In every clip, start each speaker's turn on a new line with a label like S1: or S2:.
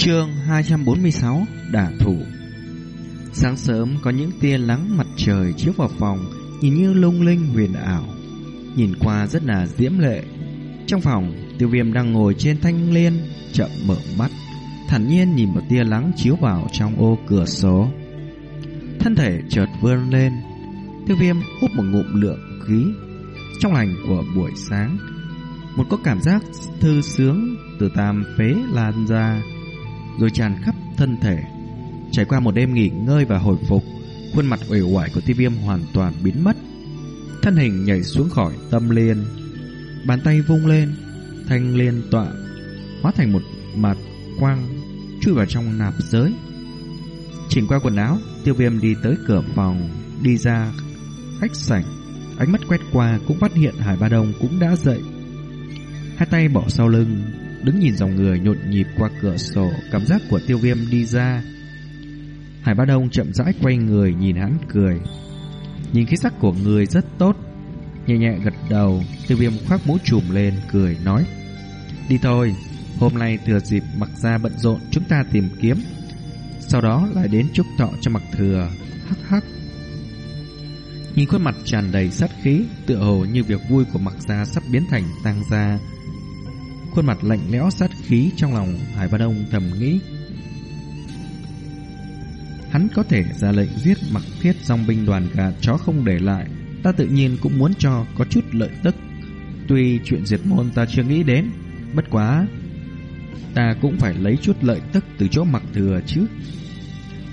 S1: Chương 246 Đả thủ. Sáng sớm có những tia nắng mặt trời chiếu vào phòng, Nhìn như lung linh huyền ảo. Nhìn qua rất là diễm lệ. Trong phòng, tiêu viêm đang ngồi trên thanh liên, Chậm mở mắt. Thản nhiên nhìn một tia nắng chiếu vào trong ô cửa sổ. Thân thể chợt vươn lên. Tiêu viêm hút một ngụm lượng khí Trong lành của buổi sáng. Một có cảm giác thư sướng Từ tam phế lan ra. Rồi tràn khắp thân thể. Trải qua một đêm nghỉ ngơi và hồi phục, Khuôn mặt uể oải của tiêu viêm hoàn toàn biến mất. Thân hình nhảy xuống khỏi tâm liên Bàn tay vung lên, Thanh liên tọa, Hóa thành một mặt quang Chui vào trong nạp giới. Chỉnh qua quần áo, Tiêu viêm đi tới cửa phòng, Đi ra khách sảnh. Ánh mắt quét qua cũng phát hiện Hải Ba Đông cũng đã dậy. Hai tay bỏ sau lưng Đứng nhìn dòng người nhộn nhịp qua cửa sổ, Cảm giác của tiêu viêm đi ra. Hải Ba Đông chậm rãi quay người nhìn hắn cười. Nhìn khí sắc của người rất tốt. Nhẹ nhẹ gật đầu, Tiêu viêm khoác mũ trùm lên, cười, nói, Đi thôi, Hôm nay thừa dịp mặc ra bận rộn Chúng ta tìm kiếm. Sau đó lại đến chúc thọ cho mặc thừa. Hắc hắc. Nhìn khuôn mặt tràn đầy sát khí, Tựa hồ như việc vui của mặc gia Sắp biến thành tăng gia Khuôn mặt lạnh lẽo sát khí Trong lòng Hải Ba Đông thầm nghĩ. Hắn có thể ra lệnh giết mặc thiết dòng binh đoàn gà chó không để lại. Ta tự nhiên cũng muốn cho có chút lợi tức. Tuy chuyện diệt môn ta chưa nghĩ đến, Bất quá Ta cũng phải lấy chút lợi tức từ chỗ mặc thừa chứ.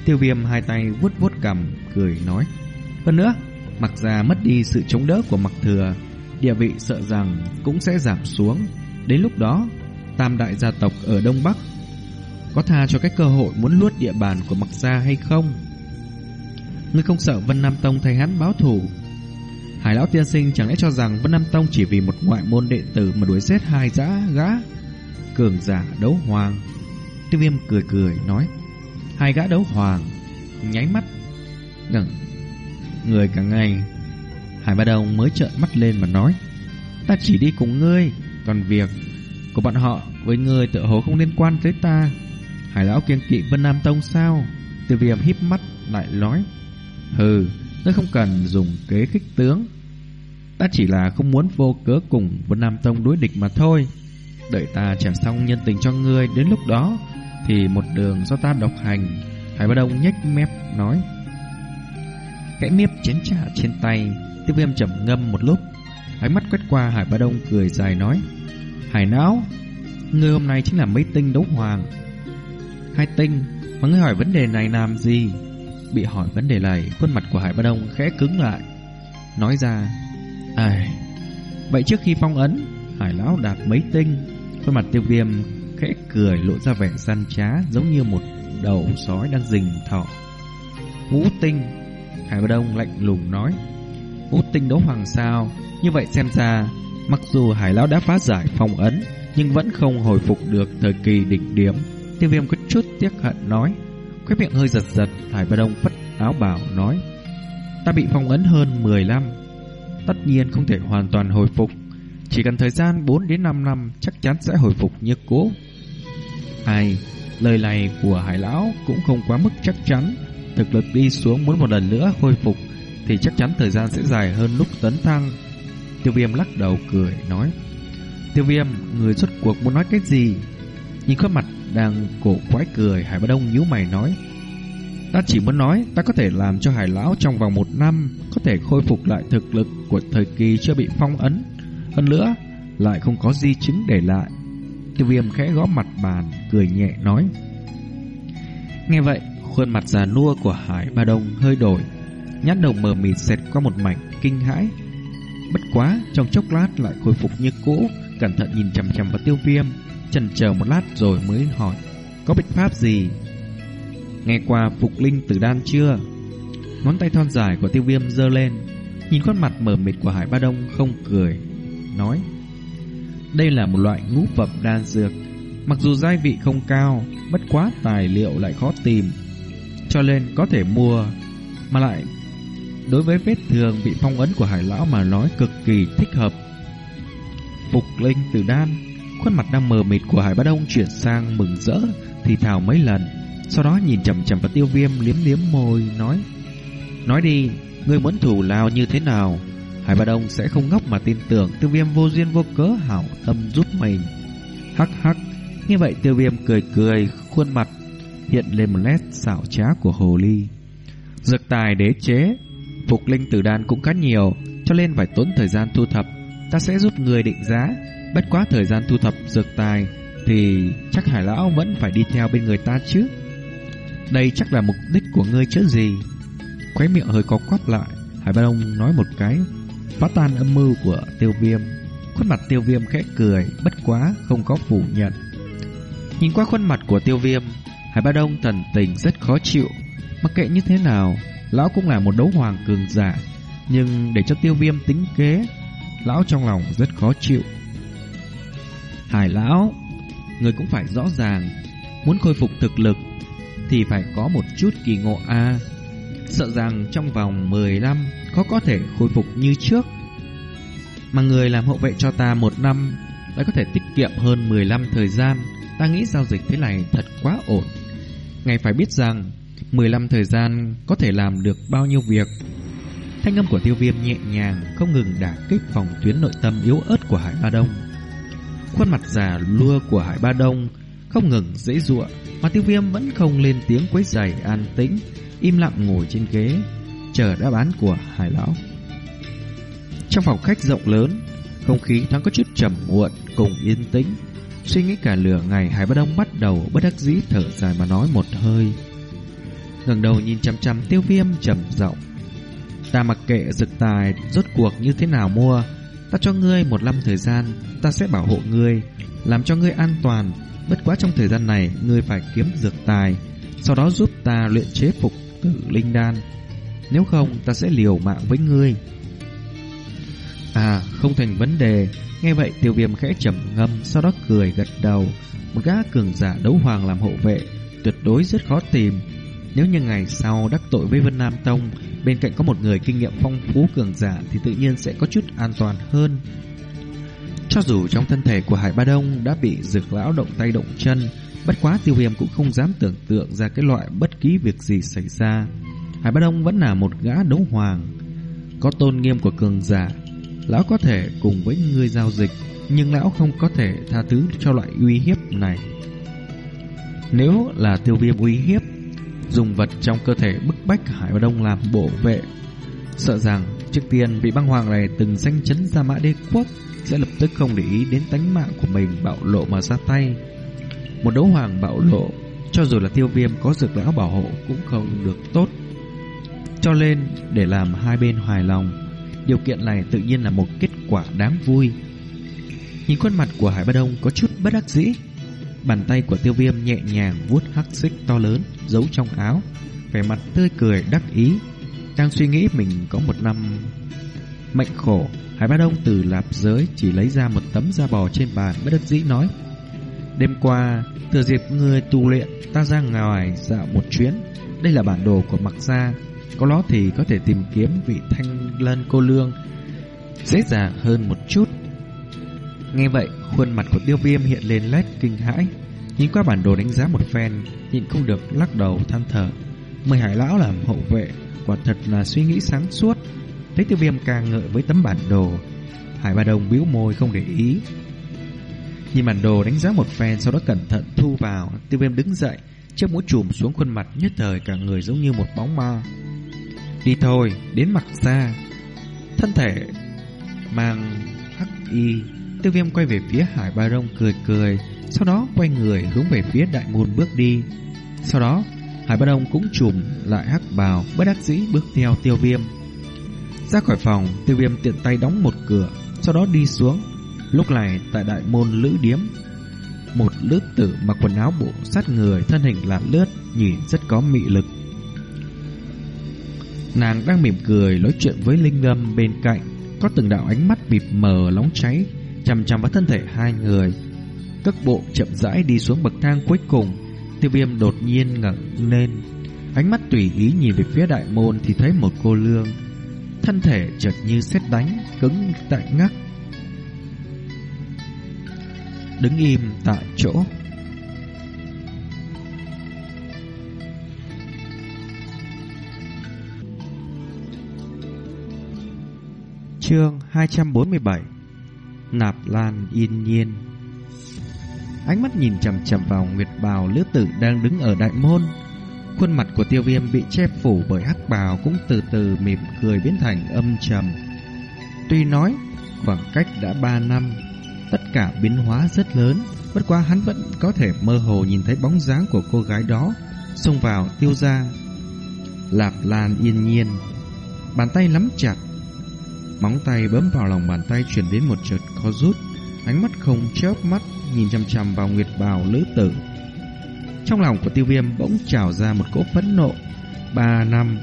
S1: Tiêu viêm hai tay vuốt vuốt cầm Cười nói. Hơn nữa Mặc ra mất đi sự chống đỡ của mặc thừa, Địa vị sợ rằng cũng sẽ giảm xuống. Đến lúc đó Tam đại gia tộc ở Đông Bắc có tha cho cái cơ hội muốn luốt địa bàn của Mặc Gia hay không? Ngươi không sợ Vân Nam Tông thay hắn báo thù? Hải lão tiên sinh chẳng lẽ cho rằng Vân Nam Tông chỉ vì một ngoại môn đệ tử mà đuổi giết hai dã gã cường giả đấu hoàng? Tiêu Viêm cười cười nói, hai gã đấu hoàng nháy mắt ngẩng người cả ngày. Hải Ba đồng mới trợn mắt lên mà nói, ta chỉ đi cùng ngươi, còn việc của bọn họ với người tự hồ không liên quan tới ta. Hải lão kiên kỵ Vân Nam Tông sao? Tiêu viêm híp mắt lại nói. Hừ, tôi không cần dùng kế khích tướng. Ta chỉ là không muốn vô cớ cùng Vân Nam Tông đối địch mà thôi. Đợi ta trả xong nhân tình cho ngươi đến lúc đó thì một đường do ta độc hành. Hải Ba Đông nhếch mép nói. Kẽ miếp chén trà trên tay, tiêu viêm trầm ngâm một lúc. Ánh mắt quét qua Hải Ba Đông cười dài nói. Hải não, ngươi hôm nay chính là mấy tinh đấu hoàng. Hai tinh, mà ngươi hỏi vấn đề này làm gì? Bị hỏi vấn đề này, khuôn mặt của Hải Ba Đông khẽ cứng lại. Nói ra, ai, vậy trước khi phong ấn, Hải Lão đạt mấy tinh, khuôn mặt tiêu viêm khẽ cười lộ ra vẻ gian trá giống như một đầu sói đang rình thọ. Ngũ tinh, Hải Ba Đông lạnh lùng nói, ngũ tinh đấu hoàng sao, như vậy xem ra, mặc dù Hải Lão đã phá giải phong ấn, nhưng vẫn không hồi phục được thời kỳ đỉnh điểm. Tiêu viêm có chút tiếc hận nói Khói miệng hơi giật giật Hải Ba Đông phất áo bảo nói Ta bị phong ấn hơn 10 năm Tất nhiên không thể hoàn toàn hồi phục. Chỉ cần thời gian 4 đến 5 năm Chắc chắn sẽ hồi phục như cũ. Ai Lời này của Hải Lão cũng không quá mức chắc chắn. Thực lực đi xuống muốn một lần nữa hồi phục Thì chắc chắn thời gian sẽ dài hơn lúc tấn thăng. Tiêu viêm lắc đầu cười, nói, Tiêu viêm, Người xuất cuộc muốn nói cái gì? Nhìn khuôn mặt đang cổ quái cười, Hải Bá Đông nhíu mày nói, Ta chỉ muốn nói ta có thể làm cho Hải Lão trong vòng một năm Có thể khôi phục lại thực lực của thời kỳ chưa bị phong ấn. Hơn nữa, lại không có di chứng để lại. Tiêu viêm khẽ gõ mặt bàn, Cười nhẹ nói, Nghe vậy, khuôn mặt già nua của Hải Ba Đông hơi đổi, Nhát đầu mờ mịt xẹt qua một mảnh kinh hãi. Bất quá, trong chốc lát lại khôi phục như cũ, Cẩn thận nhìn chằm chằm vào tiêu viêm, chần chờ một lát rồi mới hỏi, Có biện pháp gì? Nghe qua phục linh tử đan chưa? Ngón tay thon dài của tiêu viêm dơ lên, Nhìn khuôn mặt mờ mịt của Hải Ba Đông không cười, Nói, Đây là một loại ngũ phẩm đan dược, Mặc dù giai vị không cao, Bất quá tài liệu lại khó tìm, Cho nên có thể mua, Mà lại Đối với vết thương bị phong ấn của Hải Lão mà nói cực kỳ thích hợp Phục linh từ đan Khuôn mặt đang mờ mịt của Hải Bá Đông chuyển sang mừng rỡ, thì thào mấy lần. Sau đó nhìn chầm chầm vào tiêu viêm liếm liếm môi, nói Nói đi, ngươi muốn thủ lao như thế nào? Hải Bá Đông sẽ không ngốc mà tin tưởng tiêu viêm vô duyên vô cớ hảo tâm giúp mình. Hắc hắc, như vậy tiêu viêm cười cười, khuôn mặt hiện lên một nét xảo trá của hồ ly. Dược tài đế chế, phục linh tử đan cũng khá nhiều, cho nên phải tốn thời gian thu thập. Ta sẽ giúp người định giá, bất quá thời gian thu thập dược tài thì chắc hải lão vẫn phải đi theo bên người ta chứ. Đây chắc là mục đích của ngươi chứ gì. Khóe miệng hơi có quắp lại, Hải Ba Đông nói một cái, phá tan âm mưu của tiêu viêm. Khuôn mặt tiêu viêm khẽ cười, bất quá, không có phủ nhận. Nhìn qua khuôn mặt của tiêu viêm, Hải Ba Đông thần tình rất khó chịu. Mặc kệ như thế nào, lão cũng là một đấu hoàng cường giả. Nhưng để cho tiêu viêm tính kế, lão trong lòng rất khó chịu. Hải lão, người cũng phải rõ ràng, muốn khôi phục thực lực thì phải có một chút kỳ ngộ a. Sợ rằng trong vòng 10 năm khó có thể khôi phục như trước. Mà người làm hậu vệ cho ta một năm đã có thể tiết kiệm hơn 15 thời gian. Ta nghĩ giao dịch thế này thật quá ổn. Ngài phải biết rằng 15 thời gian có thể làm được bao nhiêu việc. Thanh âm của tiêu viêm nhẹ nhàng không ngừng đả kích phòng tuyến nội tâm yếu ớt của Hải Ba Đông. Khuôn mặt già lua của Hải Ba Đông không ngừng dễ dụa mà tiêu viêm vẫn không lên tiếng quấy giày an tĩnh, im lặng ngồi trên ghế, chờ đáp án của Hải Lão. Trong phòng khách rộng lớn, không khí thoáng có chút trầm muộn cùng yên tĩnh. Suy nghĩ cả lửa ngày Hải Ba Đông bắt đầu bất đắc dĩ thở dài mà nói một hơi ngẩng đầu nhìn chăm chăm tiêu viêm trầm giọng. Ta mặc kệ dực tài rốt cuộc như thế nào mua, Ta cho ngươi một năm thời gian, Ta sẽ bảo hộ ngươi, Làm cho ngươi an toàn. Bất quá trong thời gian này, Ngươi phải kiếm dược tài, Sau đó giúp ta luyện chế phục tử linh đan. Nếu không, ta sẽ liều mạng với ngươi. À không thành vấn đề. Nghe vậy, tiêu viêm khẽ trầm ngâm, Sau đó cười gật đầu. Một gã cường giả đấu hoàng làm hộ vệ, Tuyệt đối rất khó tìm. Nếu như ngày sau đắc tội với Vân Nam Tông, Bên cạnh có một người kinh nghiệm phong phú cường giả Thì tự nhiên sẽ có chút an toàn hơn. Cho dù trong thân thể của Hải Ba Đông Đã bị dược lão động tay động chân, Bất quá tiêu viêm cũng không dám tưởng tượng ra cái loại bất kỳ việc gì xảy ra. Hải Ba Đông vẫn là một gã đấu hoàng, Có tôn nghiêm của cường giả, Lão có thể cùng với người giao dịch, Nhưng lão không có thể tha thứ cho loại uy hiếp này. Nếu là tiêu viêm uy hiếp Dùng vật trong cơ thể bức bách Hải Ba Đông làm bộ vệ. Sợ rằng trước tiên vị băng hoàng này từng danh chấn ra mã đế quốc Sẽ lập tức không để ý đến tánh mạng của mình, bạo lộ mà ra tay. Một đấu hoàng bạo lộ, Cho dù là tiêu viêm có dược lão bảo hộ cũng không được tốt. Cho nên, để làm hai bên hài lòng, Điều kiện này tự nhiên là một kết quả đáng vui. Nhìn khuôn mặt của Hải Ba Đông có chút bất đắc dĩ, Bàn tay của tiêu viêm nhẹ nhàng vuốt hắc xích to lớn giấu trong áo Vẻ mặt tươi cười đắc ý Đang suy nghĩ mình có một năm mệnh khổ Hải Ba Đông từ lạp giới chỉ lấy ra một tấm da bò trên bàn bất đắc dĩ nói Đêm qua Thừa dịp người tu luyện Ta ra ngoài dạo một chuyến Đây là bản đồ của mặc gia có nó thì có thể tìm kiếm vị thanh lân cô lương dễ dàng hơn một chút. Nghe vậy, khuôn mặt của tiêu viêm hiện lên lét kinh hãi. Nhìn qua bản đồ đánh giá một phen, nhịn không được lắc đầu than thở. Mời hải lão làm hậu vệ, quả thật là suy nghĩ sáng suốt. Thấy tiêu viêm càng ngợi với tấm bản đồ. Hải ba đồng bĩu môi không để ý. Nhìn bản đồ đánh giá một phen sau đó cẩn thận thu vào, tiêu viêm đứng dậy, chiếc mũ trùm xuống khuôn mặt nhất thời cả người giống như một bóng ma. Đi thôi, đến mặt xa. Thân thể mang hắc y, tiêu viêm quay về phía hải ba đông cười cười, sau đó quay người hướng về phía đại môn bước đi. Sau đó, hải Bất đông cũng trùm lại hắc bào, bất đắc dĩ bước theo tiêu viêm. Ra khỏi phòng, tiêu viêm tiện tay đóng một cửa, sau đó đi xuống. Lúc này, tại đại môn lữ điếm, một lữ tử mặc quần áo bộ sát người, thân hình lạn lướt, nhìn rất có mị lực. Nàng đang mỉm cười nói chuyện với Linh Ngâm bên cạnh, có từng đạo ánh mắt bịp mờ nóng cháy, chằm chằm vào thân thể hai người. Cất bộ chậm rãi đi xuống bậc thang cuối cùng, tiêu viêm đột nhiên ngẩng lên. Ánh mắt tùy ý nhìn về phía đại môn thì thấy một cô lương. Thân thể chợt như xét đánh, cứng tại ngắc. đứng im tại chỗ. Chương 247 Nạp Lan yên nhiên Ánh mắt nhìn chằm chằm vào Nguyệt Bào lứa tử đang đứng ở đại môn. Khuôn mặt của tiêu viêm bị che phủ bởi hắc bào cũng từ từ mỉm cười biến thành âm trầm. Tuy nói khoảng cách đã 3 năm Tất cả biến hóa rất lớn. Bất quá hắn vẫn có thể mơ hồ nhìn thấy bóng dáng của cô gái đó Xông vào tiêu gia, Lạp Lan yên nhiên Bàn tay nắm chặt Móng tay bấm vào lòng bàn tay chuyển đến một chợt khó rút. Ánh mắt không chớp mắt Nhìn chăm chăm vào nguyệt bào nữ tử. Trong lòng của tiêu viêm bỗng trào ra một cỗ phẫn nộ. Ba năm,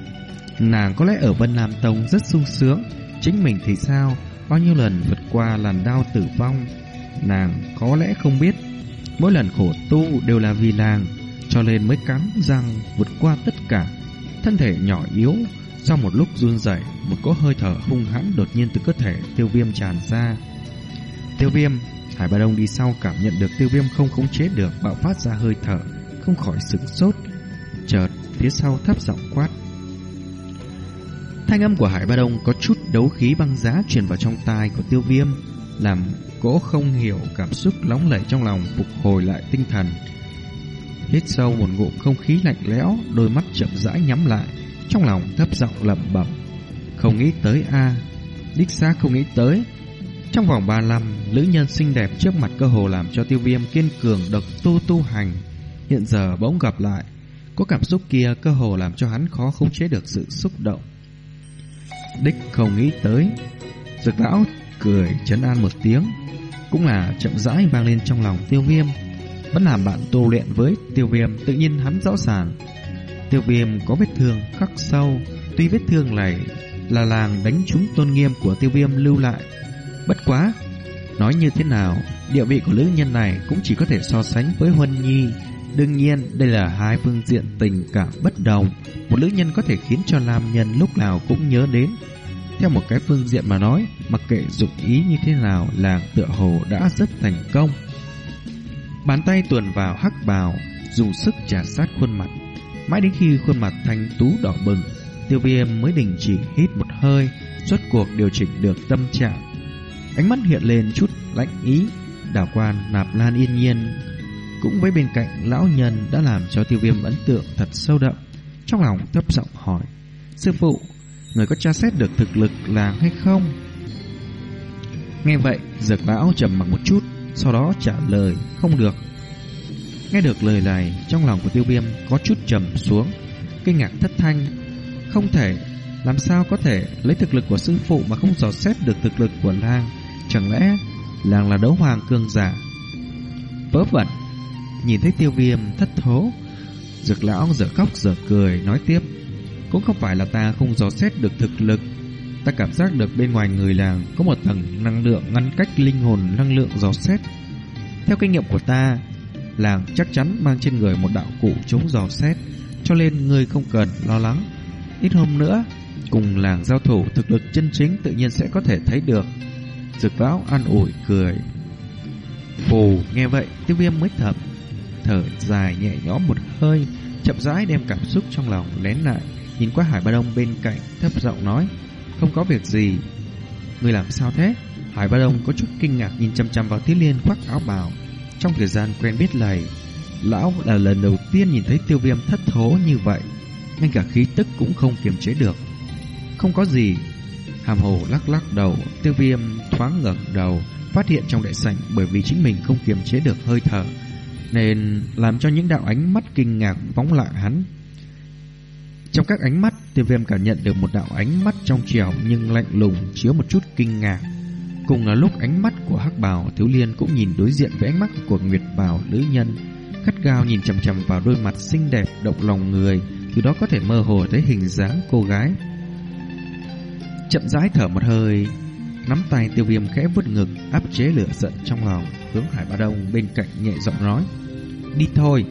S1: Nàng có lẽ ở Vân Nam Tông rất sung sướng. Chính mình thì sao? Bao nhiêu lần vượt qua làn đau tử vong? Nàng có lẽ không biết. Mỗi lần khổ tu đều là vì nàng, Cho nên mới cắn răng vượt qua tất cả. Thân thể nhỏ yếu, Sau một lúc run rẩy, Một cỗ hơi thở hung hãn đột nhiên từ cơ thể tiêu viêm tràn ra. Tiêu viêm Hải Ba Đông đi sau cảm nhận được tiêu viêm không khống chế được Bạo phát ra hơi thở Không khỏi sửng sốt Chợt phía sau thấp giọng quát Thanh âm của Hải Ba Đông có chút đấu khí băng giá truyền vào trong tai của tiêu viêm, làm cỗ không hiểu cảm xúc nóng lẩy trong lòng phục hồi lại tinh thần. Hít sâu một ngụm không khí lạnh lẽo, đôi mắt chậm rãi nhắm lại, trong lòng thấp giọng lẩm bẩm. Không nghĩ tới a đích xác không nghĩ tới. Trong vòng ba năm, nữ nhân xinh đẹp trước mặt cơ hồ làm cho tiêu viêm kiên cường độc tu tu hành. Hiện giờ bỗng gặp lại, có cảm xúc kia cơ hồ làm cho hắn khó khống chế được sự xúc động. Đích không nghĩ tới Dược lão cười chấn an một tiếng. Cũng là chậm rãi vang lên trong lòng tiêu viêm. Vẫn làm bạn tu luyện với tiêu viêm Tự nhiên hắn rõ ràng. Tiêu viêm có vết thương khắc sâu. Tuy vết thương này là làng đánh trúng tôn nghiêm của tiêu viêm lưu lại Bất quá, Nói như thế nào, Địa vị của nữ nhân này cũng chỉ có thể so sánh với Huân Nhi. Đương nhiên, đây là hai phương diện tình cảm bất đồng. Một nữ nhân có thể khiến cho nam nhân lúc nào cũng nhớ đến. Theo một cái phương diện mà nói, Mặc kệ dụng ý như thế nào là tựa hồ đã rất thành công. Bàn tay tuần vào hắc bào, Dùng sức trả sát khuôn mặt. Mãi đến khi khuôn mặt thanh tú đỏ bừng, Tiêu viêm mới đình chỉ hít một hơi, Rốt cuộc điều chỉnh được tâm trạng. Ánh mắt hiện lên chút lãnh ý Đảo quan nạp lan yên nhiên cũng với bên cạnh lão nhân đã làm cho tiêu viêm ấn tượng thật sâu đậm. Trong lòng thấp giọng hỏi, Sư phụ, người có tra xét được thực lực làng hay không? Nghe vậy, dược lão trầm mặc một chút, sau đó trả lời, không được. Nghe được lời này, trong lòng của tiêu viêm có chút trầm xuống, kinh ngạc thất thanh. Không thể, làm sao có thể lấy thực lực của sư phụ mà không dò xét được thực lực của làng? Chẳng lẽ làng là đấu hoàng cương giả? Vớ vẩn, Nhìn thấy tiêu viêm thất thố Dược lão giờ khóc giờ cười Nói tiếp Cũng không phải là ta không dò xét được thực lực. Ta cảm giác được bên ngoài người làng Có một tầng năng lượng ngăn cách linh hồn năng lượng dò xét. Theo kinh nghiệm của ta Làng chắc chắn mang trên người một đạo cụ chống dò xét Cho nên người không cần lo lắng. Ít hôm nữa Cùng làng giao thủ thực lực chân chính Tự nhiên sẽ có thể thấy được. Dược lão an ủi cười Phù nghe vậy Tiêu viêm mới thở thở dài nhẹ nhõm một hơi, chậm rãi đem cảm xúc trong lòng lén lại, nhìn qua Hải Ba Đông bên cạnh, thấp giọng nói, không có việc gì. Người làm sao thế? Hải Ba Đông có chút kinh ngạc nhìn chăm chăm vào Tiết Liên khoác áo bào. Trong thời gian quen biết này, lão là lần đầu tiên nhìn thấy tiêu viêm thất thố như vậy, ngay cả khí tức cũng không kiềm chế được. Không có gì. Hàm hồ lắc lắc đầu, tiêu viêm thoáng ngẩng đầu, phát hiện trong đại sảnh bởi vì chính mình không kiềm chế được hơi thở, nên làm cho những đạo ánh mắt kinh ngạc phóng lại hắn. Trong các ánh mắt, tiêu viêm cảm nhận được một đạo ánh mắt trong trẻo nhưng lạnh lùng chứa một chút kinh ngạc. Cùng là lúc ánh mắt của hắc bào thiếu liên cũng nhìn đối diện với ánh mắt của nguyệt bào nữ nhân, cắt gao nhìn chằm chằm vào đôi mặt xinh đẹp động lòng người, từ đó có thể mơ hồ thấy hình dáng cô gái. Chậm rãi thở một hơi, nắm tay tiêu viêm khẽ vuốt ngực áp chế lửa giận trong lòng, hướng Hải Ba Đông bên cạnh nhẹ giọng nói. Đi thôi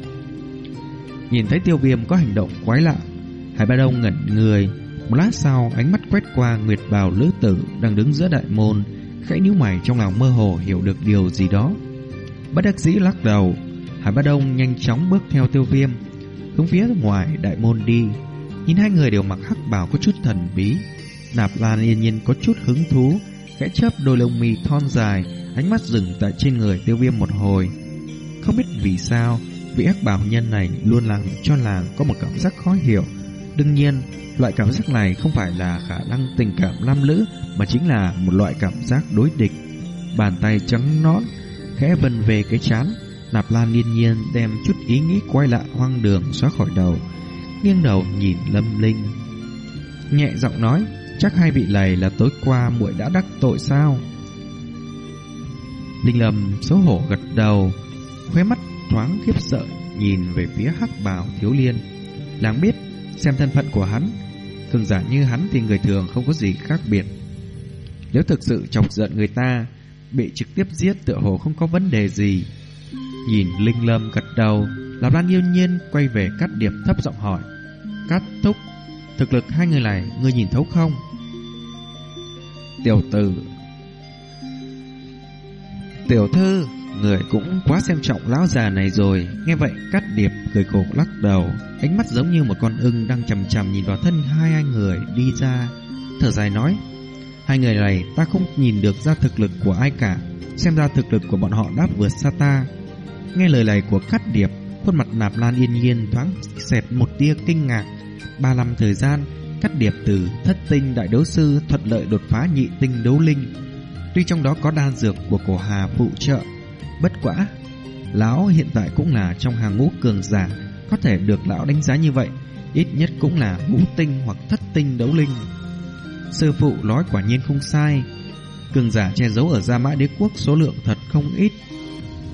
S1: Nhìn thấy tiêu viêm có hành động quái lạ Hải Ba Đông ngẩn người Một lát sau ánh mắt quét qua Nguyệt bào lữ tử Đang đứng giữa đại môn Khẽ nhíu mày trong lòng mơ hồ hiểu được điều gì đó Bất đắc dĩ lắc đầu Hải ba Đông nhanh chóng bước theo tiêu viêm Hướng phía ngoài đại môn đi Nhìn hai người đều mặc hắc bào có chút thần bí Nạp Lan yên nhiên có chút hứng thú, Khẽ chớp đôi lông mì thon dài, Ánh mắt dừng tại trên người tiêu viêm một hồi. Không biết vì sao, Vị ác bảo nhân này luôn làm cho làng có một cảm giác khó hiểu. Đương nhiên, Loại cảm giác này không phải là khả năng tình cảm nam nữ, Mà chính là một loại cảm giác đối địch. Bàn tay trắng nõn, Khẽ vần về cái chán, Nạp Lan yên nhiên đem chút ý nghĩ quay lại hoang đường xóa khỏi đầu, Nghiêng đầu nhìn Lâm Linh. Nhẹ giọng nói Chắc hai vị này là tối qua muội đã đắc tội sao? Linh Lâm xấu hổ gật đầu, Khóe mắt thoáng khiếp sợ Nhìn về phía hắc bào thiếu liên. Làng biết, Xem thân phận của hắn, Cường giả như hắn thì người thường không có gì khác biệt. Nếu thực sự chọc giận người ta, Bị trực tiếp giết tựa hồ không có vấn đề gì. Nhìn Linh Lâm gật đầu, Lạp Lan yêu nhiên quay về cắt điểm thấp giọng hỏi, Cắt thúc, Thực lực hai người này Ngươi nhìn thấu không? Tiểu tử. Tiểu thư, Người cũng quá xem trọng lão già này rồi. Nghe vậy cắt điệp cười khổ lắc đầu. Ánh mắt giống như một con ưng Đang chầm chầm nhìn vào thân hai anh người đi ra. Thở dài nói, Hai người này, ta không nhìn được ra thực lực của ai cả. Xem ra thực lực của bọn họ đã vượt xa ta. Nghe lời này của cắt điệp, Khuôn mặt nạp lan yên nhiên thoáng xẹt một tia kinh ngạc. Ba năm thời gian Cắt điệp từ thất tinh đại đấu sư thuận lợi đột phá nhị tinh đấu linh. Tuy trong đó có đan dược của cổ hà phụ trợ, Bất quả Lão hiện tại cũng là trong hàng ngũ cường giả, Có thể được lão đánh giá như vậy, Ít nhất cũng là ngũ tinh hoặc thất tinh đấu linh. Sư phụ nói quả nhiên không sai, Cường giả che giấu ở Gia Mã Đế Quốc số lượng thật không ít.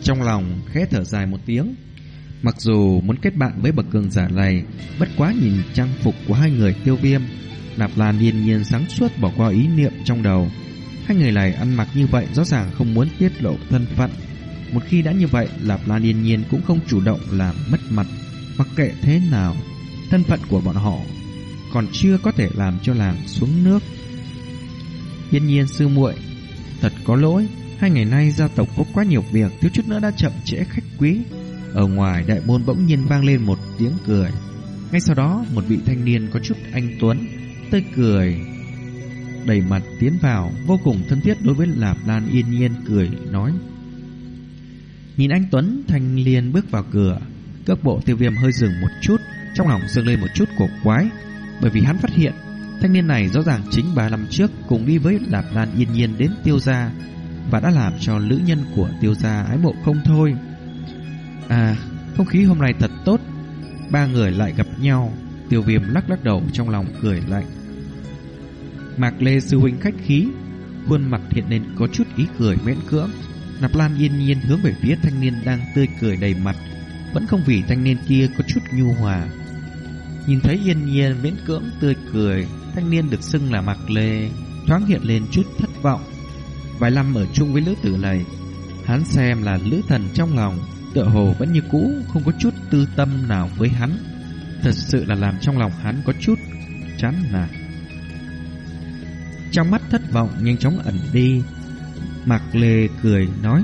S1: Trong lòng khẽ thở dài một tiếng Mặc dù muốn kết bạn với bậc cường giả này, Bất quá nhìn trang phục của hai người tiêu viêm, Nạp Lan hiên nhiên sáng suốt bỏ qua ý niệm trong đầu. Hai người này ăn mặc như vậy rõ ràng không muốn tiết lộ thân phận. Một khi đã như vậy, Nạp Lan hiên nhiên cũng không chủ động làm mất mặt. Mặc kệ thế nào, Thân phận của bọn họ Còn chưa có thể làm cho làng xuống nước. Hiên nhiên sư muội, Thật có lỗi. Hai ngày nay gia tộc có quá nhiều việc, Thiếu chút nữa đã chậm trễ khách quý ở ngoài đại môn bỗng nhiên vang lên một tiếng cười. Ngay sau đó, một vị thanh niên có chút anh Tuấn Tươi cười, Đầy mặt tiến vào, Vô cùng thân thiết đối với Lạp Lan yên nhiên cười, nói, Nhìn anh Tuấn, thanh niên bước vào cửa. Cước bộ tiêu viêm hơi dừng một chút, Trong lòng dâng lên một chút cổ quái, Bởi vì hắn phát hiện, Thanh niên này rõ ràng chính ba năm trước Cùng đi với Lạp Lan yên nhiên đến tiêu gia Và đã làm cho nữ nhân của tiêu gia ái mộ không thôi. À không khí hôm nay thật tốt. Ba người lại gặp nhau. Tiêu viêm lắc lắc đầu trong lòng cười lạnh. Mạc Lê sư huynh khách khí. Khuôn mặt hiện lên có chút ý cười miễn cưỡng. Nạp Lan yên nhiên hướng về phía thanh niên đang tươi cười đầy mặt. Vẫn không vì thanh niên kia có chút nhu hòa. Nhìn thấy yên nhiên miễn cưỡng tươi cười, Thanh niên được xưng là Mạc Lê, Thoáng hiện lên chút thất vọng. Vài năm ở chung với lữ tử này, Hắn xem là lữ thần trong lòng tựa hồ vẫn như cũ không có chút tư tâm nào với hắn. Thật sự là làm trong lòng hắn có chút chán nản. Trong mắt thất vọng nhanh chóng ẩn đi, Mạc Lê cười nói: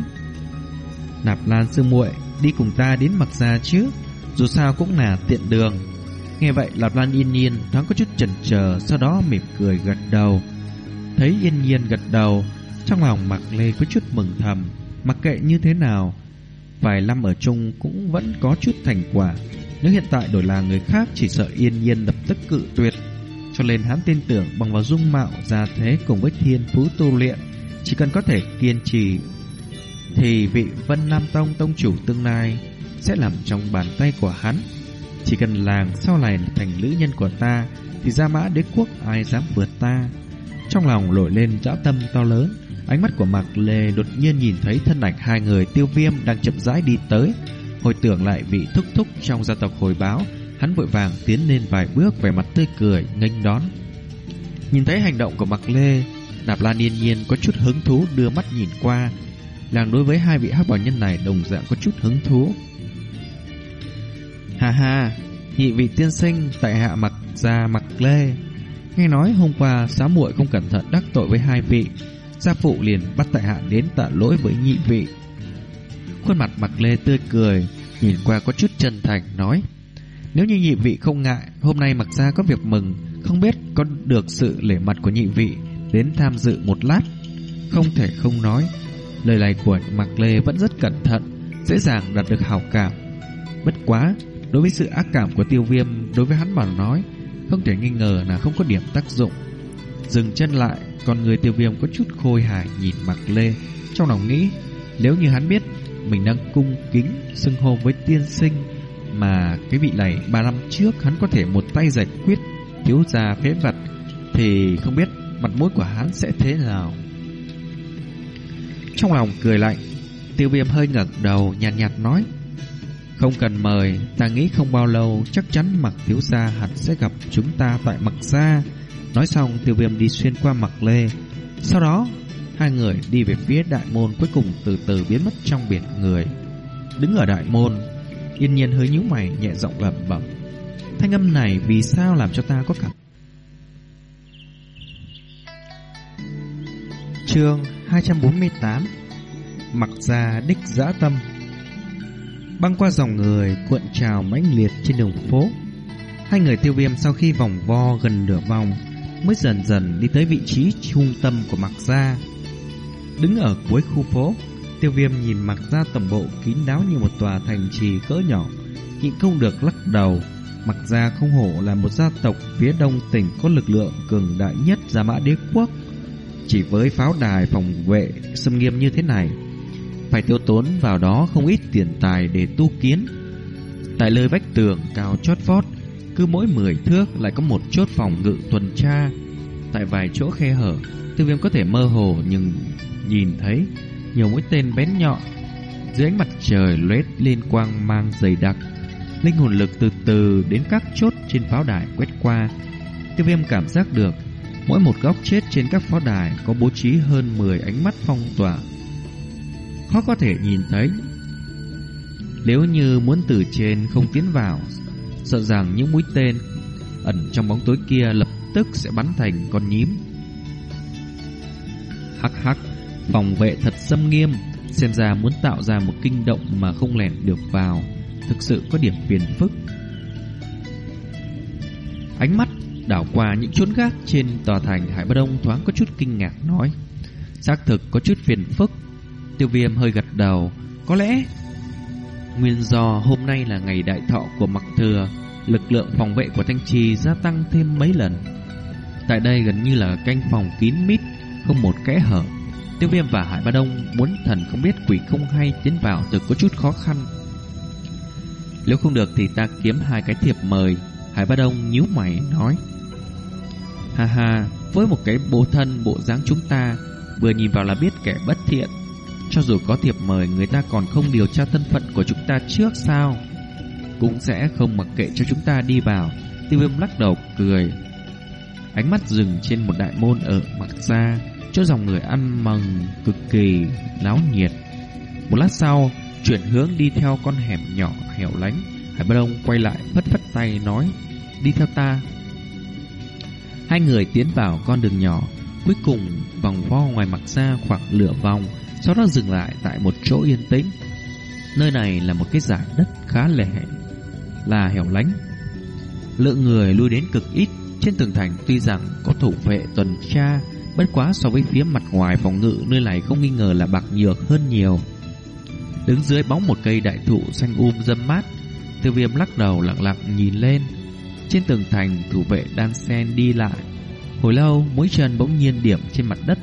S1: "Nạp Lan sư muội, đi cùng ta đến Mạc gia chứ, dù sao cũng là tiện đường." Nghe vậy nạp Lan yên nhiên thoáng có chút chần chờ, sau đó mỉm cười gật đầu. Thấy yên nhiên gật đầu, trong lòng Mạc Lê có chút mừng thầm, mặc kệ như thế nào, Vài năm ở chung cũng vẫn có chút thành quả. Nếu hiện tại đổi là người khác Chỉ sợ yên nhiên lập tức cự tuyệt. Cho nên hắn tin tưởng bằng vào dung mạo, Gia thế cùng với thiên phú tu luyện, Chỉ cần có thể kiên trì, Thì vị Vân Nam Tông Tông chủ tương lai Sẽ nằm trong bàn tay của hắn. Chỉ cần làng sau này thành nữ nhân của ta, Thì ra mã đế quốc ai dám vượt ta? Trong lòng nổi lên dã tâm to lớn. Ánh mắt của Mạc Lê đột nhiên nhìn thấy thân ảnh hai người tiêu viêm đang chậm rãi đi tới. Hồi tưởng lại vị thúc thúc trong gia tộc hồi báo, hắn vội vàng tiến lên vài bước vẻ mặt tươi cười, nghênh đón. Nhìn thấy hành động của Mạc Lê, Nạp Lan yên nhiên có chút hứng thú đưa mắt nhìn qua. Làng đối với hai vị hắc bảo nhân này đồng dạng có chút hứng thú. Hà hà, nhị vị tiên sinh tại hạ mặc ra Mạc Lê. Nghe nói hôm qua xá muội không cẩn thận đắc tội với hai vị Gia phụ liền bắt tại hạ đến tạ lỗi với nhị vị Khuôn mặt mặc lê tươi cười, nhìn qua có chút chân thành nói. Nếu như nhị vị không ngại, hôm nay mặc ra có việc mừng, không biết có được sự lễ mặt của nhị vị đến tham dự một lát. Không thể không nói, lời này của mặc lê vẫn rất cẩn thận, dễ dàng đạt được hảo cảm. Bất quá, đối với sự ác cảm của tiêu viêm, đối với hắn mà nói, không thể nghi ngờ là không có điểm tác dụng. Dừng chân lại, còn người tiêu viêm có chút khôi hài nhìn mặc lê, trong lòng nghĩ, nếu như hắn biết mình đang cung kính xưng hô với tiên sinh mà cái vị này ba năm trước hắn có thể một tay giải quyết thiếu gia phế vật thì không biết mặt mũi của hắn sẽ thế nào. Trong lòng cười lạnh, tiêu viêm hơi ngẩng đầu nhàn nhạt, nhạt nói Không cần mời, ta nghĩ không bao lâu chắc chắn mặc thiếu gia hẳn sẽ gặp chúng ta tại mặc gia. Nói xong tiêu viêm đi xuyên qua mặc lê. Sau đó, hai người đi về phía đại môn cuối cùng từ từ biến mất trong biển người. Đứng ở đại môn, yên nhiên hơi nhíu mày nhẹ giọng lẩm bẩm. Thanh âm này vì sao làm cho ta có cảm Chương 248 Mặc ra đích dã tâm Băng qua dòng người cuộn trào mãnh liệt trên đường phố Hai người tiêu viêm sau khi vòng vo gần nửa vòng Mới dần dần đi tới vị trí trung tâm của mặc gia. Đứng ở cuối khu phố, Tiêu viêm nhìn mặc gia tổng bộ kín đáo như một tòa thành trì cỡ nhỏ, Nhịn không được lắc đầu. Mặc gia không hổ là một gia tộc phía đông tỉnh có lực lượng cường đại nhất Gia Mã Đế Quốc. Chỉ với pháo đài phòng vệ xâm nghiêm như thế này, Phải tiêu tốn vào đó không ít tiền tài để tu kiến. Tại nơi vách tường cao chót vót cứ mỗi 10 thước lại có một chốt phòng ngự tuần tra Tại vài chỗ khe hở Tiêu viêm có thể mơ hồ nhưng nhìn thấy Nhiều mũi tên bén nhọn Dưới ánh mặt trời lết lên quang mang dày đặc Linh hồn lực từ từ đến các chốt trên pháo đài quét qua Tiêu viêm cảm giác được Mỗi một góc chết trên các pháo đài có bố trí hơn 10 ánh mắt phong tỏa. Khó có thể nhìn thấy. Nếu như muốn từ trên không tiến vào, sợ rằng những mũi tên ẩn trong bóng tối kia lập tức sẽ bắn thành con nhím. Hắc hắc, phòng vệ thật xâm nghiêm, xem ra muốn tạo ra một kinh động mà không lẻn được vào, thực sự có điểm phiền phức. Ánh mắt Đảo qua những chốn gác trên tòa thành Hải Ba Đông thoáng có chút kinh ngạc nói Xác thực có chút phiền phức Tiêu viêm hơi gật đầu Có lẽ Nguyên do hôm nay là ngày đại thọ của Mặc Thừa Lực lượng phòng vệ của Thanh Trì gia tăng thêm mấy lần Tại đây gần như là canh phòng kín mít Không một kẽ hở Tiêu viêm và Hải Ba Đông muốn thần không biết quỷ không hay tiến vào từ có chút khó khăn Nếu không được thì ta kiếm hai cái thiệp mời Hải Ba Đông nhíu mày nói Ha ha, với một cái bộ thân bộ dáng chúng ta, vừa nhìn vào là biết kẻ bất thiện. Cho dù có thiệp mời, người ta còn không điều tra thân phận của chúng ta trước sao? Cũng sẽ không mặc kệ cho chúng ta đi vào. Tiêu viêm lắc đầu cười. Ánh mắt dừng trên một đại môn ở mặt xa, cho dòng người ăn mừng cực kỳ náo nhiệt. Một lát sau, chuyển hướng đi theo con hẻm nhỏ hẻo lánh. Hải Bất Đông quay lại phất phất tay nói, đi theo ta. Hai người tiến vào con đường nhỏ, cuối cùng vòng vo ngoài mặt ra khoảng lửa vòng, sau đó dừng lại tại một chỗ yên tĩnh. Nơi này là một cái giải đất khá lẻ, là hẻo lánh. Lượng người lui đến cực ít, trên tường thành tuy rằng có thủ vệ tuần tra, bất quá so với phía mặt ngoài phòng ngự nơi này không nghi ngờ là bạc nhược hơn nhiều. Đứng dưới bóng một cây đại thụ xanh um dâm mát, tiêu viêm lắc đầu lặng lặng nhìn lên, trên tường thành thủ vệ đan sen đi lại Hồi lâu mũi chân bỗng nhiên điểm trên mặt đất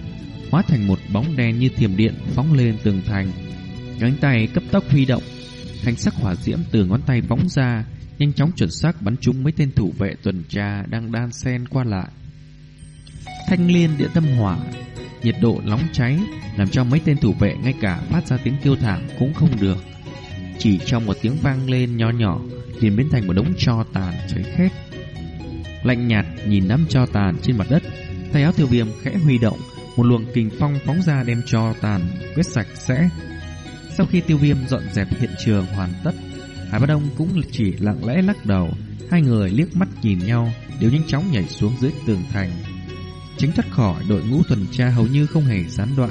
S1: Hóa thành một bóng đen như thiềm điện phóng lên tường thành Cánh tay cấp tốc huy động Thanh sắc hỏa diễm từ ngón tay phóng ra Nhanh chóng chuẩn xác bắn trúng mấy tên thủ vệ tuần tra Đang đan sen qua lại Thanh liên địa tâm hỏa Nhiệt độ nóng cháy Làm cho mấy tên thủ vệ ngay cả phát ra tiếng kêu thảm cũng không được Chỉ trong một tiếng vang lên nho nhỏ liền biến thành một đống tro tàn cháy khét. Lạnh nhạt nhìn đám tro tàn trên mặt đất, tay áo tiêu viêm khẽ huy động, một luồng kình phong phóng ra đem tro tàn quét sạch sẽ. Sau khi tiêu viêm dọn dẹp hiện trường hoàn tất, Hải Bá Đông cũng chỉ lặng lẽ lắc đầu, hai người liếc mắt nhìn nhau, đều nhanh chóng nhảy xuống dưới tường thành. Chính thoát khỏi đội ngũ tuần tra hầu như không hề gián đoạn.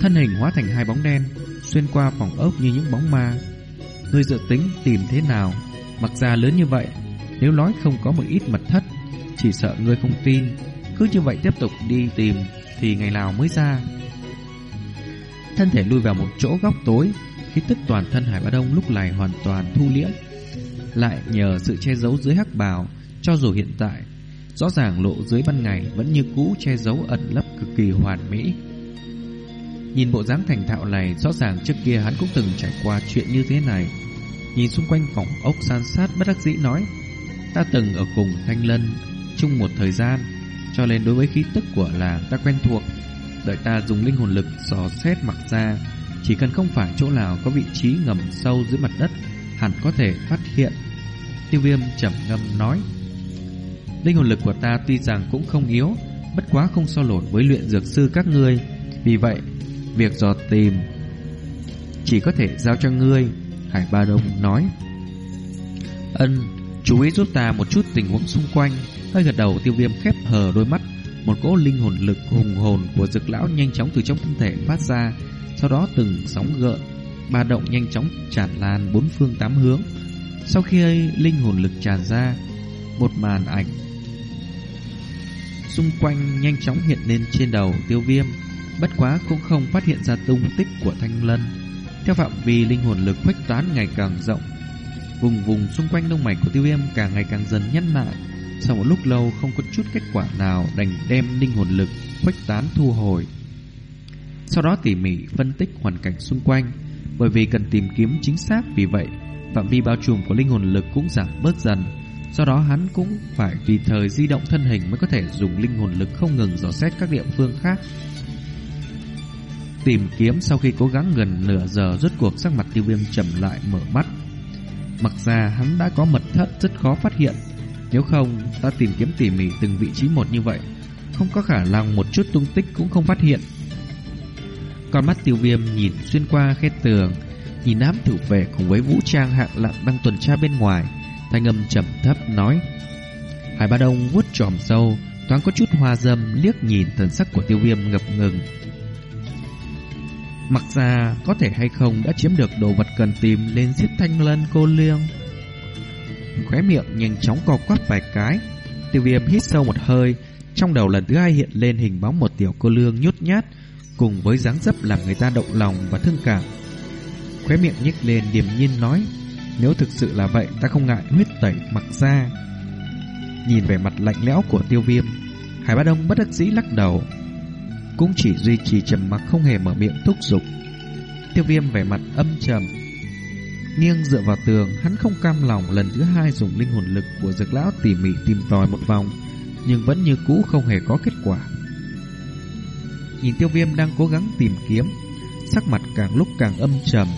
S1: Thân hình hóa thành hai bóng đen, xuyên qua phòng ốc như những bóng ma. Ngươi dự tính tìm thế nào? Mặc ra lớn như vậy, nếu nói không có một ít mật thất, chỉ sợ ngươi không tin. Cứ như vậy tiếp tục đi tìm thì ngày nào mới ra. Thân thể lui vào một chỗ góc tối, khí tức toàn thân Hải Bá Đông lúc này hoàn toàn thu liễm. Lại nhờ sự che giấu dưới hắc bào, cho dù hiện tại rõ ràng lộ dưới ban ngày vẫn như cũ che giấu ẩn lấp cực kỳ hoàn mỹ. Nhìn bộ dáng thành thạo này, rõ ràng trước kia hắn cũng từng trải qua chuyện như thế này. Nhìn xung quanh phòng ốc san sát bất đắc dĩ nói, ta từng ở cùng Thanh Lân chung một thời gian, cho nên đối với khí tức của làng ta quen thuộc. Đợi ta dùng linh hồn lực dò xét mặc ra, chỉ cần không phải chỗ nào có vị trí ngầm sâu dưới mặt đất, hẳn có thể phát hiện. Tiêu viêm trầm ngâm nói, linh hồn lực của ta tuy rằng cũng không yếu, bất quá không so nổi với luyện dược sư các ngươi. Vì vậy, việc dò tìm chỉ có thể giao cho ngươi, Hải Ba Đông nói. Ân, chú ý giúp ta một chút tình huống xung quanh. Hơi gật đầu tiêu viêm khép hờ đôi mắt, một cỗ linh hồn lực hùng hồn của dực lão nhanh chóng từ trong thân thể phát ra, sau đó từng sóng gợn, ba động nhanh chóng tràn lan bốn phương tám hướng. Sau khi linh hồn lực tràn ra, một màn ảnh xung quanh nhanh chóng hiện lên trên đầu tiêu viêm, bất quá cũng không phát hiện ra tung tích của thanh lân. Theo phạm vi linh hồn lực khuếch tán ngày càng rộng, vùng vùng xung quanh lông mày của tiêu viêm càng ngày càng dần nhăn lại. Sau một lúc lâu không có chút kết quả nào đành đem linh hồn lực khuếch tán thu hồi. Sau đó tỉ mỉ phân tích hoàn cảnh xung quanh, bởi vì cần tìm kiếm chính xác vì vậy phạm vi bao trùm của linh hồn lực cũng giảm bớt dần. Do đó hắn cũng phải tùy thời di động thân hình mới có thể dùng linh hồn lực không ngừng dò xét các địa phương khác. Tìm kiếm sau khi cố gắng gần nửa giờ rốt cuộc sắc mặt tiêu viêm trầm lại mở mắt. Mặc ra hắn đã có mật thất rất khó phát hiện. Nếu không, ta tìm kiếm tỉ mỉ từng vị trí một như vậy, không có khả năng một chút tung tích cũng không phát hiện. Con mắt tiêu viêm nhìn xuyên qua khe tường, nhìn đám thủ vệ cùng với vũ trang hạng lặng đang tuần tra bên ngoài, thanh âm trầm thấp nói: Hải Ba Đông vuốt tròm sâu, thoáng có chút hoa dâm liếc nhìn thần sắc của tiêu viêm ngập ngừng. Mặc ra có thể hay không đã chiếm được đồ vật cần tìm lên giết thanh lân cô liêng. Khóe miệng nhanh chóng co quắp vài cái, tiêu viêm hít sâu một hơi, trong đầu lần thứ hai hiện lên hình bóng một tiểu cô lương nhút nhát, cùng với dáng dấp làm người ta động lòng và thương cảm. Khóe miệng nhếch lên điềm nhiên nói, nếu thực sự là vậy ta không ngại huyết tẩy mặc ra. Nhìn vẻ mặt lạnh lẽo của tiêu viêm, Hải Bá Đông bất đắc dĩ lắc đầu, cũng chỉ duy trì trầm mặc không hề mở miệng thúc giục. Tiêu viêm vẻ mặt âm trầm, nghiêng dựa vào tường, hắn không cam lòng lần thứ hai dùng linh hồn lực của dược lão tỉ mỉ tìm tòi một vòng, nhưng vẫn như cũ không hề có kết quả. Nhìn tiêu viêm đang cố gắng tìm kiếm Sắc mặt càng lúc càng âm trầm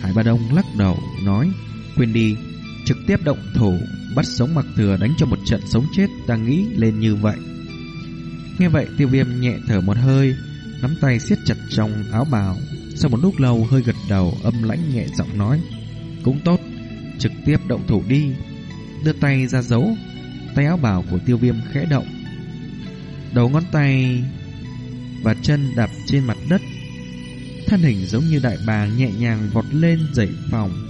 S1: Hải Ba Đông lắc đầu nói Quên đi Trực tiếp động thủ Bắt sống mặc thừa đánh cho một trận sống chết Ta nghĩ lên như vậy Nghe vậy tiêu viêm nhẹ thở một hơi Nắm tay siết chặt trong áo bào Sau một lúc lâu hơi gật đầu Âm lãnh nhẹ giọng nói cũng tốt Trực tiếp động thủ đi Đưa tay ra giấu Tay áo bào của tiêu viêm khẽ động Đầu ngón tay và chân đạp trên mặt đất. Thân hình giống như đại bàng nhẹ nhàng vọt lên dậy phòng.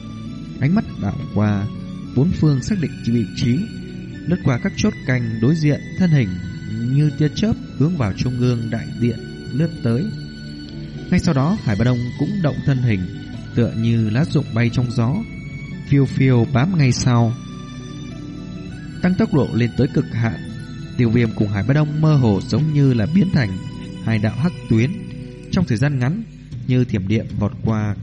S1: Ánh mắt đảo qua, bốn phương xác định vị trí, lướt qua các chốt canh đối diện, thân hình như tia chớp hướng vào trung ương đại điện lướt tới. Ngay sau đó, Hải Ba Đông cũng động thân hình, tựa như lá rụng bay trong gió, phiêu phiêu bám ngay sau. Tăng tốc độ lên tới cực hạn, Tiêu Viêm cùng Hải Ba Đông mơ hồ giống như là biến thành hai đạo hắc tuyến. Trong thời gian ngắn như thiểm điện vọt qua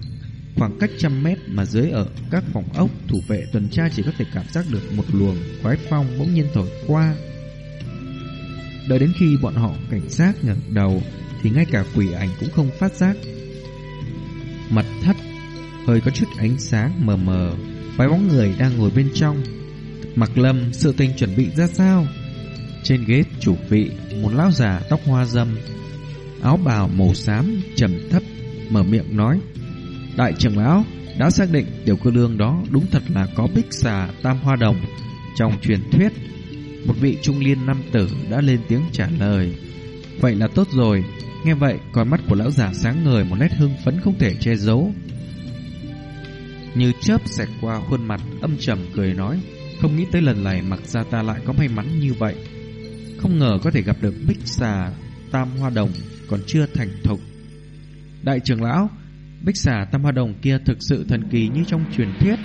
S1: khoảng cách trăm mét mà dưới ở các phòng ốc thủ vệ tuần tra chỉ có thể cảm giác được một luồng khoái phong bỗng nhiên thổi qua. Đợi đến khi bọn họ cảnh giác ngẩng đầu thì ngay cả quỷ ảnh cũng không phát giác. Mật thất hơi có chút ánh sáng mờ mờ. Vài bóng người đang ngồi bên trong. Mặc lâm sự tình chuẩn bị ra sao? Trên ghế chủ vị một lão già tóc hoa râm, áo bào màu xám trầm thấp mở miệng nói đại trưởng lão đã xác định tiểu cô lương đó đúng thật là có bích xà tam hoa đồng trong truyền thuyết. Một vị trung liên nam tử đã lên tiếng trả lời Vậy là tốt rồi. Nghe vậy con mắt của lão già sáng ngời Một nét hưng phấn không thể che giấu. Như chớp xẹt qua khuôn mặt, Âm trầm cười nói, Không nghĩ tới lần này mặc ra ta lại có may mắn như vậy. Không ngờ có thể gặp được bích xà, Tam hoa đồng Còn chưa thành thục. Đại trưởng lão, Bích xà, tam hoa đồng kia thực sự thần kỳ như trong truyền thuyết,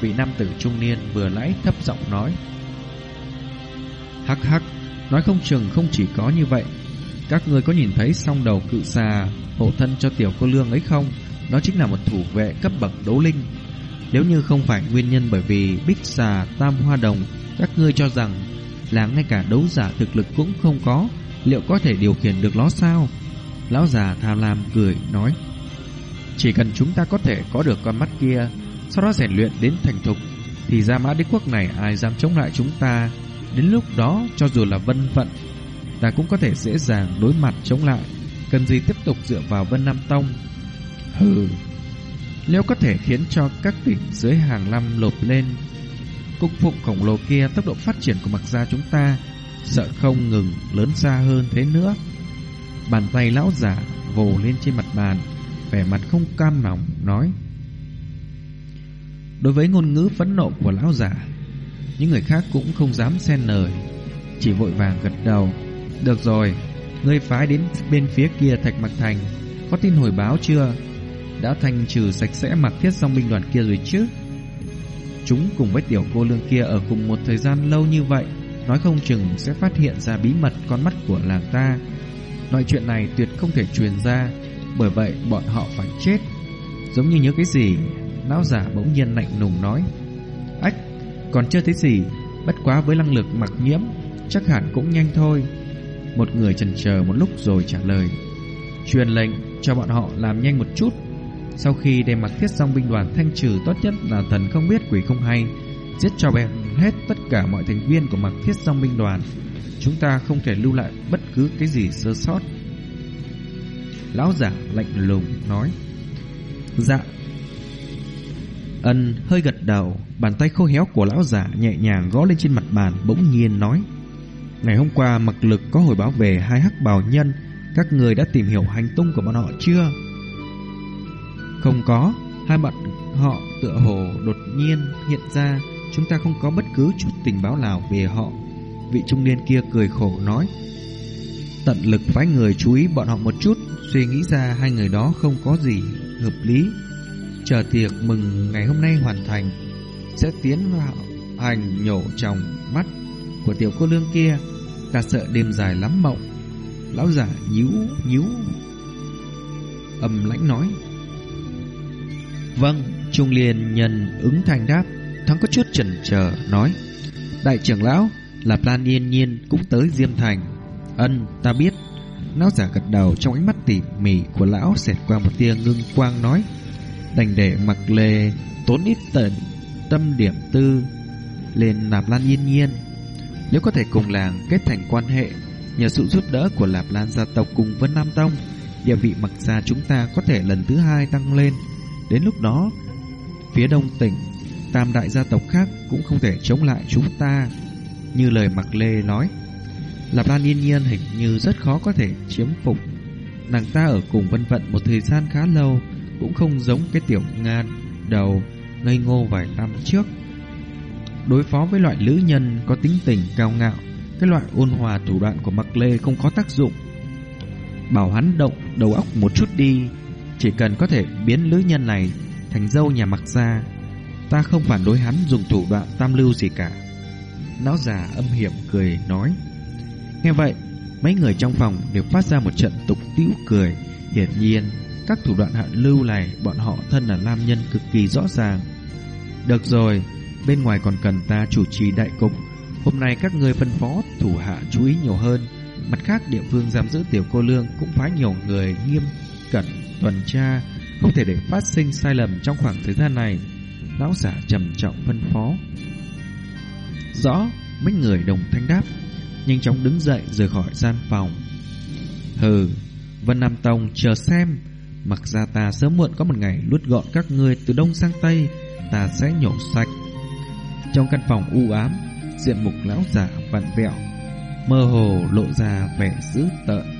S1: Vị nam tử trung niên vừa lãi thấp giọng nói. Hắc hắc, Nói không chừng không chỉ có như vậy. Các ngươi có nhìn thấy song đầu cự xà Hộ thân cho tiểu cô lương ấy không? Đó chính là một thủ vệ cấp bậc đấu linh. Nếu như không phải nguyên nhân bởi vì Bích xà, tam hoa đồng, Các ngươi cho rằng Là ngay cả đấu giả thực lực cũng không có, Liệu có thể điều khiển được nó sao? Lão già tham lam cười, nói, Chỉ cần chúng ta có thể có được con mắt kia, Sau đó rèn luyện đến thành thục, Thì ra mã đế quốc này ai dám chống lại chúng ta? Đến lúc đó, cho dù là vân vận Ta cũng có thể dễ dàng đối mặt chống lại. Cần gì tiếp tục dựa vào Vân Nam Tông? Hừ nếu có thể khiến cho các tỉnh dưới hàng năm lột lên Cung phụng khổng lồ kia tốc độ phát triển của mặc gia chúng ta Sợ không ngừng lớn xa hơn thế nữa. Bàn tay lão giả vồ lên trên mặt bàn, Vẻ mặt không cam lòng, nói, Đối với ngôn ngữ phẫn nộ của lão giả những người khác cũng không dám xen lời, Chỉ vội vàng gật đầu. Được rồi, Ngươi phái đến bên phía kia Thạch Mặc Thành, Có tin hồi báo chưa? Đã thanh trừ sạch sẽ mặc thiết song binh đoàn kia rồi chứ? Chúng cùng với tiểu cô lương kia Ở cùng một thời gian lâu như vậy, Nói không chừng sẽ phát hiện ra bí mật Con mắt của làng ta. Loại chuyện này tuyệt không thể truyền ra, Bởi vậy bọn họ phải chết. Giống như nhớ cái gì Lão giả bỗng nhiên lạnh lùng nói. Ách, còn chưa thấy gì, Bất quá với năng lực mặc nhiễm, Chắc hẳn cũng nhanh thôi. Một người chần chờ một lúc rồi trả lời. Truyền lệnh cho bọn họ làm nhanh một chút. Sau khi đem mặc thiết xong binh đoàn thanh trừ Tốt nhất là thần không biết quỷ không hay, Giết cho bèn hết tất cả mọi thành viên của mặc thiết song binh đoàn. Chúng ta không thể lưu lại bất cứ cái gì sơ sót. Lão giả lạnh lùng nói. Dạ. Ân hơi gật đầu, Bàn tay khô héo của lão giả nhẹ nhàng gõ lên trên mặt bàn, bỗng nhiên nói. Ngày hôm qua mặc lực có hồi báo về hai hắc bào nhân, Các người đã tìm hiểu hành tung của bọn họ chưa? Không có, Hai bạn họ tựa hồ đột nhiên hiện ra. Chúng ta không có bất cứ chút tình báo nào về họ. Vị trung niên kia cười khổ nói, Tận lực phái người chú ý bọn họ một chút, Suy nghĩ ra hai người đó không có gì hợp lý. Chờ tiệc mừng ngày hôm nay hoàn thành, Sẽ tiến vào hành nhổ trong mắt Của tiểu cô lương kia. Ta sợ đêm dài lắm mộng. Lão giả nhíu nhíu, Âm lãnh nói Vâng Trung liên nhân ứng thành đáp Thắng có chút chần chờ nói Đại trưởng lão lạp lan yên Nhiên cũng tới Diêm Thành Ân ta biết Lão giả gật đầu trong ánh mắt tỉ mỉ của lão xẹt qua một tia ngưng quang nói đành để mặc lê tốn ít tận tâm điểm tư lên Lạp Lan yên nhiên. Nếu có thể cùng làng kết thành quan hệ, nhờ sự giúp đỡ của Lạp Lan gia tộc cùng Vân Nam Tông, địa vị mặc gia chúng ta có thể lần thứ hai tăng lên. Đến lúc đó, phía đông tỉnh, tam đại gia tộc khác cũng không thể chống lại chúng ta. Như lời mặc lê nói, Lạp Lan yên nhiên hình như rất khó có thể chiếm phục. Nàng ta ở cùng vân vận một thời gian khá lâu, cũng không giống cái tiểu ngan đầu ngây ngô vài năm trước. Đối phó với loại lữ nhân có tính tình cao ngạo, cái loại ôn hòa thủ đoạn của Mạc Lê không có tác dụng. Bảo hắn động đầu óc một chút đi, chỉ cần có thể biến lữ nhân này thành dâu nhà Mặc gia, ta không phản đối hắn dùng thủ đoạn tam lưu gì cả. Lão già âm hiểm cười nói. Nghe vậy, mấy người trong phòng đều phát ra một trận tục tĩu cười, hiển nhiên các thủ đoạn hạ lưu này bọn họ thân là nam nhân cực kỳ rõ ràng. Được rồi, bên ngoài còn cần ta chủ trì đại cục. Hôm nay các người phân phó thủ hạ chú ý nhiều hơn. Mặt khác địa phương giam giữ tiểu cô lương cũng phái nhiều người nghiêm cẩn tuần tra, không thể để phát sinh sai lầm trong khoảng thời gian này. Lão giả trầm trọng phân phó. Rõ, mấy người đồng thanh đáp, nhanh chóng đứng dậy rời khỏi gian phòng. Hừ, Vân Nam Tông chờ xem Mặc ra ta sớm muộn có một ngày luốt gọn các ngươi từ đông sang tây, ta sẽ nhổ sạch. Trong căn phòng u ám, diện mục lão giả vặn vẹo, mơ hồ lộ ra vẻ dữ tợn.